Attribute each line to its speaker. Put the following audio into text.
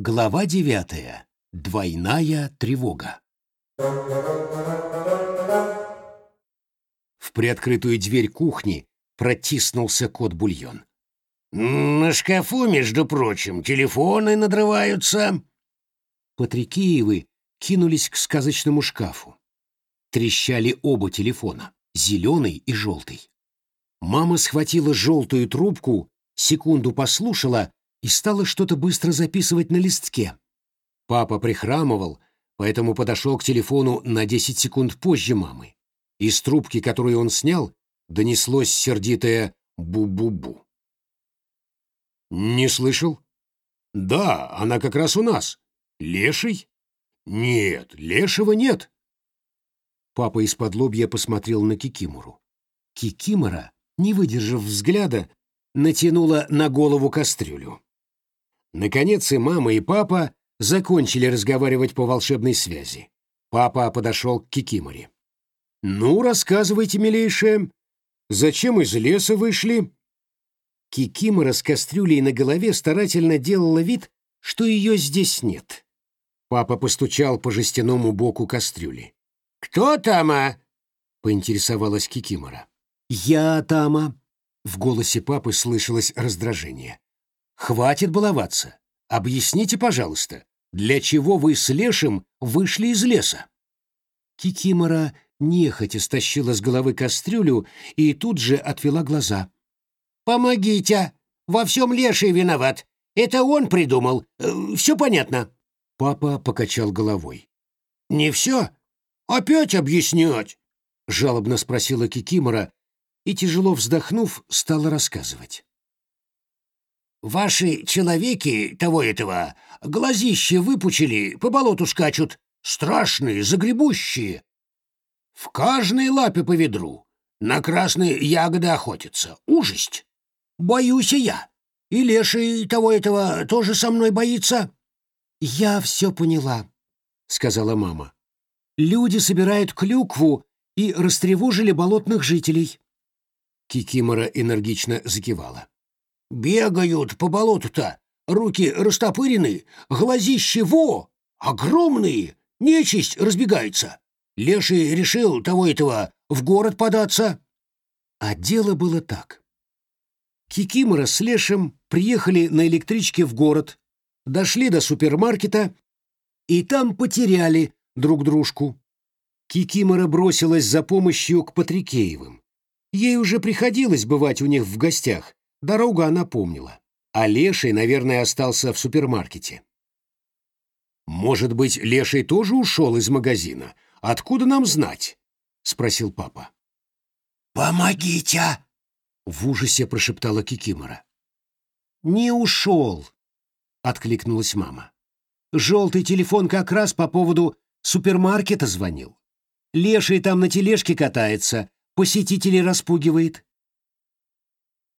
Speaker 1: Глава девятая. Двойная тревога. В приоткрытую дверь кухни протиснулся кот-бульон.
Speaker 2: «На шкафу, между прочим, телефоны надрываются».
Speaker 1: Патрикеевы кинулись к сказочному шкафу. Трещали оба телефона, зеленый и желтый. Мама схватила желтую трубку, секунду послушала и стала что-то быстро записывать на листке. Папа прихрамывал, поэтому подошел к телефону на 10 секунд позже мамы. Из трубки, которую он снял, донеслось сердитое «бу-бу-бу». «Не слышал?» «Да, она как раз у нас. Леший?» «Нет, лешего нет». Папа из-под лобья посмотрел на Кикимору. Кикимора, не выдержав взгляда, натянула на голову кастрюлю. Наконец и мама, и папа закончили разговаривать по волшебной связи. Папа подошел к Кикиморе. «Ну, рассказывайте, милейшая, зачем из леса вышли?» Кикимора с кастрюлей на голове старательно делала вид, что ее здесь нет. Папа постучал по жестяному боку кастрюли.
Speaker 2: «Кто тама?»
Speaker 1: — поинтересовалась Кикимора. «Я тама», — в голосе папы слышалось раздражение. «Хватит баловаться. Объясните, пожалуйста, для чего вы с Лешим вышли из леса?» Кикимора нехотя стащила с головы кастрюлю и тут же отвела глаза.
Speaker 2: «Помогите! Во всем Леший виноват. Это он придумал. Э, все понятно».
Speaker 1: Папа покачал головой.
Speaker 2: «Не все? Опять объяснять?»
Speaker 1: — жалобно спросила Кикимора и, тяжело вздохнув, стала рассказывать.
Speaker 2: «Ваши человеки того этого глазище выпучили, по болоту скачут, страшные, загребущие. В каждой лапе по ведру, на красные ягоды охотятся. Ужасть! Боюсь и я. И леший того этого тоже со мной боится?»
Speaker 1: «Я все поняла», — сказала мама. «Люди собирают клюкву и растревожили болотных жителей». Кикимора энергично закивала.
Speaker 2: «Бегают по болоту-то, руки растопырены, глазищи во, огромные, нечисть разбегается. Леший решил того этого в город податься».
Speaker 1: А дело было так. Кикимора с Лешем приехали на электричке в город, дошли до супермаркета и там потеряли друг дружку. Кикимора бросилась за помощью к Патрикеевым. Ей уже приходилось бывать у них в гостях, дорогу она помнила. А Леший, наверное, остался в супермаркете. «Может быть, Леший тоже ушел из магазина? Откуда нам знать?» — спросил папа.
Speaker 2: «Помогите!»
Speaker 1: В ужасе прошептала Кикимора. «Не ушел!» — откликнулась мама. «Желтый телефон как раз по поводу супермаркета звонил. Леший там на тележке катается, посетителей распугивает.